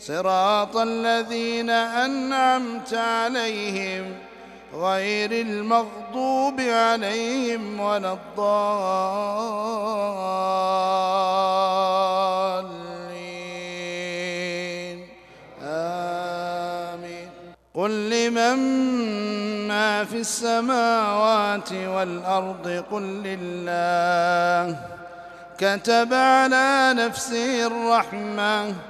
صراط الذين أنعمت عليهم غير المغضوب عليهم ولا الضالين. آمين. قل لمن ما في السماوات والأرض قل لله. كتب على نفسه الرحمة.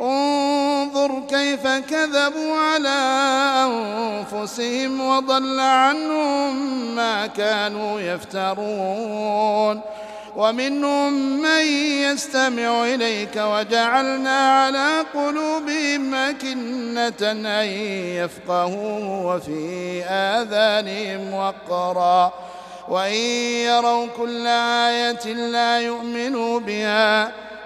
انظر كيف كذبوا على أنفسهم وضل عنهم ما كانوا يفترون. ومنهم من يستمع إليك وجعلنا على قلوبهم أكنة أن يفقهوا وفي آذانهم وقرا. وإن يروا كل آية لا يؤمنوا بها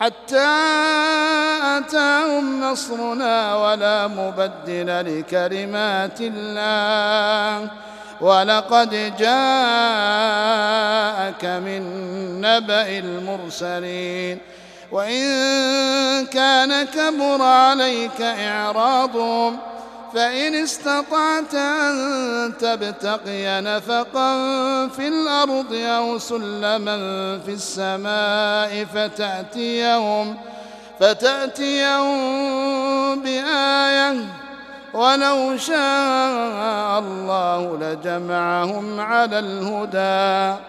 حتى أتاهم نصرنا ولا مبدل لكلمات الله. ولقد جاءك من نبأ المرسلين. وإن كان كبر عليك إعراضهم فإن استطعت أن تبتقي نفقا في الأرض أو سلما في السماء فتأتيهم فتأتيهم بآية ولو شاء الله لجمعهم على الهدى.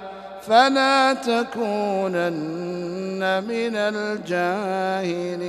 فلا تكونن من الجاهلين.